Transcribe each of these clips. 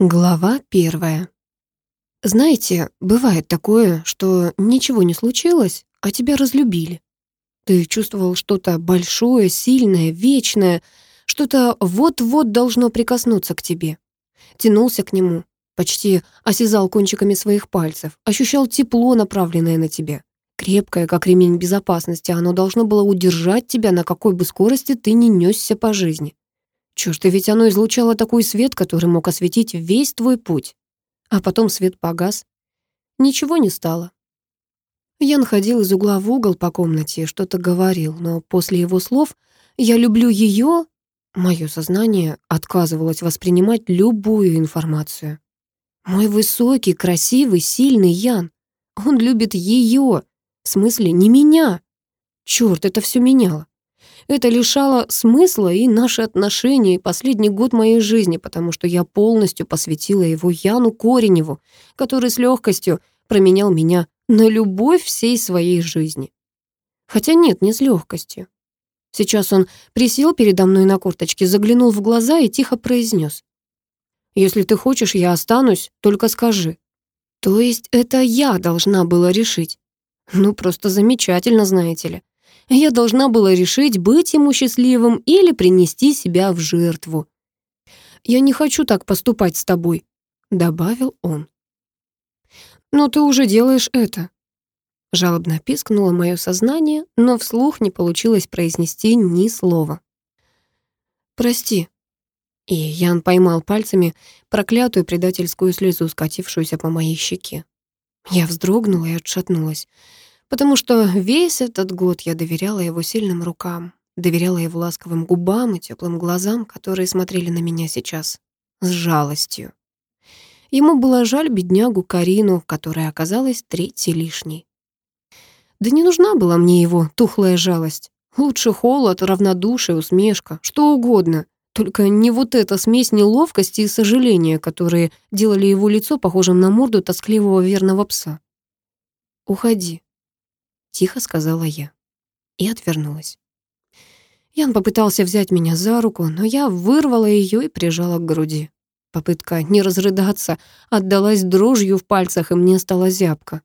Глава первая. Знаете, бывает такое, что ничего не случилось, а тебя разлюбили. Ты чувствовал что-то большое, сильное, вечное, что-то вот-вот должно прикоснуться к тебе. Тянулся к нему, почти осязал кончиками своих пальцев, ощущал тепло, направленное на тебя. Крепкое, как ремень безопасности, оно должно было удержать тебя, на какой бы скорости ты ни несся по жизни. Чёрт, и ведь оно излучало такой свет, который мог осветить весь твой путь. А потом свет погас. Ничего не стало. Ян ходил из угла в угол по комнате и что-то говорил, но после его слов «я люблю её», мое сознание отказывалось воспринимать любую информацию. Мой высокий, красивый, сильный Ян. Он любит её, в смысле не меня. Чёрт, это всё меняло. Это лишало смысла и наши отношения, и последний год моей жизни, потому что я полностью посвятила его Яну Кореневу, который с легкостью променял меня на любовь всей своей жизни. Хотя нет, не с легкостью. Сейчас он присел передо мной на корточке, заглянул в глаза и тихо произнес. «Если ты хочешь, я останусь, только скажи». То есть это я должна была решить. Ну, просто замечательно, знаете ли. Я должна была решить, быть ему счастливым или принести себя в жертву. «Я не хочу так поступать с тобой», — добавил он. «Но ты уже делаешь это». Жалобно пискнуло мое сознание, но вслух не получилось произнести ни слова. «Прости». И Ян поймал пальцами проклятую предательскую слезу, скатившуюся по моей щеке. Я вздрогнула и отшатнулась потому что весь этот год я доверяла его сильным рукам, доверяла его ласковым губам и теплым глазам, которые смотрели на меня сейчас с жалостью. Ему было жаль беднягу Карину, которая оказалась третьей лишней. Да не нужна была мне его тухлая жалость. Лучше холод, равнодушие, усмешка, что угодно. Только не вот эта смесь неловкости и сожаления, которые делали его лицо похожим на морду тоскливого верного пса. «Уходи», Тихо сказала я. И отвернулась. Ян попытался взять меня за руку, но я вырвала ее и прижала к груди. Попытка не разрыдаться отдалась дрожью в пальцах, и мне стало зябко.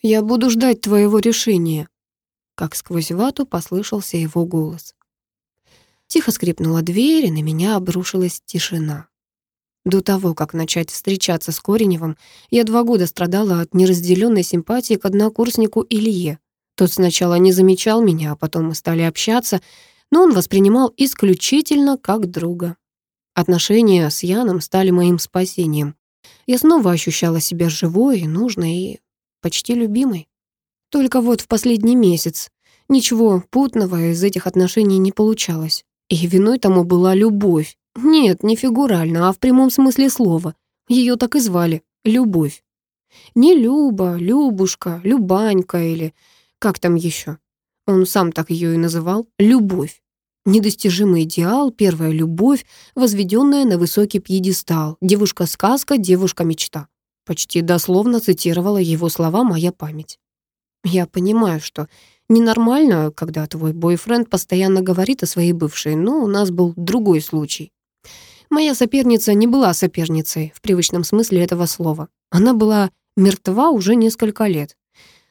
«Я буду ждать твоего решения», — как сквозь вату послышался его голос. Тихо скрипнула дверь, и на меня обрушилась тишина. До того, как начать встречаться с Кореневым, я два года страдала от неразделенной симпатии к однокурснику Илье. Тот сначала не замечал меня, а потом мы стали общаться, но он воспринимал исключительно как друга. Отношения с Яном стали моим спасением. Я снова ощущала себя живой, нужной и почти любимой. Только вот в последний месяц ничего путного из этих отношений не получалось. И виной тому была любовь, нет, не фигурально, а в прямом смысле слова. Ее так и звали — Любовь. Не Люба, Любушка, Любанька или как там еще. Он сам так ее и называл — Любовь. Недостижимый идеал, первая любовь, возведенная на высокий пьедестал, девушка-сказка, девушка-мечта. Почти дословно цитировала его слова моя память. Я понимаю, что ненормально, когда твой бойфренд постоянно говорит о своей бывшей, но у нас был другой случай. Моя соперница не была соперницей в привычном смысле этого слова. Она была мертва уже несколько лет.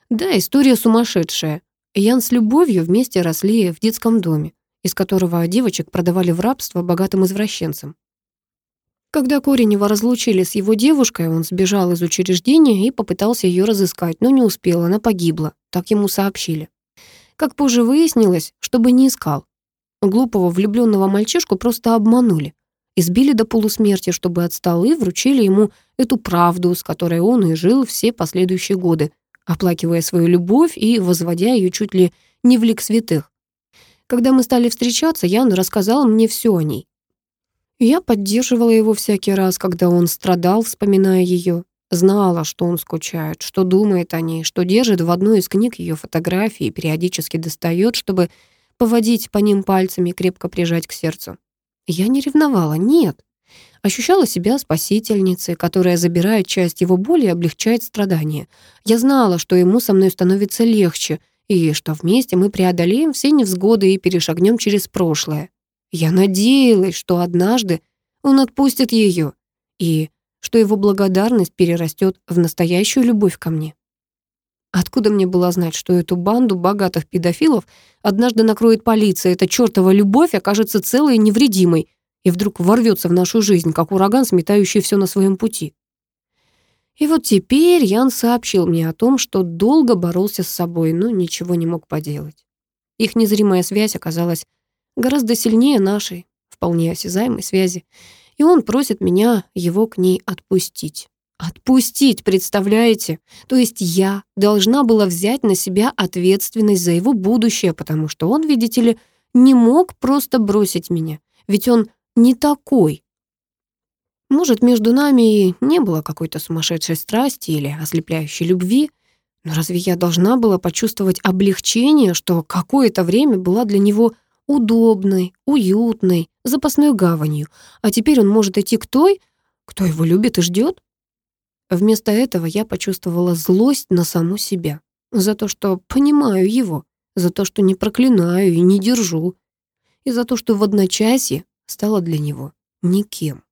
Да, история сумасшедшая. Ян с любовью вместе росли в детском доме, из которого девочек продавали в рабство богатым извращенцам. Когда Коренева разлучили с его девушкой, он сбежал из учреждения и попытался ее разыскать, но не успел, она погибла, так ему сообщили. Как позже выяснилось, чтобы не искал. Глупого влюбленного мальчишку просто обманули избили до полусмерти, чтобы отстал, и вручили ему эту правду, с которой он и жил все последующие годы, оплакивая свою любовь и возводя ее чуть ли не в лик святых. Когда мы стали встречаться, Ян рассказал мне все о ней. Я поддерживала его всякий раз, когда он страдал, вспоминая ее. Знала, что он скучает, что думает о ней, что держит в одной из книг ее фотографии и периодически достает, чтобы поводить по ним пальцами и крепко прижать к сердцу. Я не ревновала, нет. Ощущала себя спасительницей, которая забирает часть его боли и облегчает страдания. Я знала, что ему со мной становится легче, и что вместе мы преодолеем все невзгоды и перешагнем через прошлое. Я надеялась, что однажды он отпустит ее, и что его благодарность перерастет в настоящую любовь ко мне. Откуда мне было знать, что эту банду богатых педофилов однажды накроет полиция, эта чертова любовь окажется целой и невредимой и вдруг ворвется в нашу жизнь, как ураган, сметающий все на своем пути? И вот теперь Ян сообщил мне о том, что долго боролся с собой, но ничего не мог поделать. Их незримая связь оказалась гораздо сильнее нашей, вполне осязаемой связи, и он просит меня его к ней отпустить. Отпустить, представляете? То есть я должна была взять на себя ответственность за его будущее, потому что он, видите ли, не мог просто бросить меня. Ведь он не такой. Может, между нами и не было какой-то сумасшедшей страсти или ослепляющей любви, но разве я должна была почувствовать облегчение, что какое-то время была для него удобной, уютной, запасной гаванью, а теперь он может идти к той, кто его любит и ждет? Вместо этого я почувствовала злость на саму себя. За то, что понимаю его, за то, что не проклинаю и не держу, и за то, что в одночасье стала для него никем.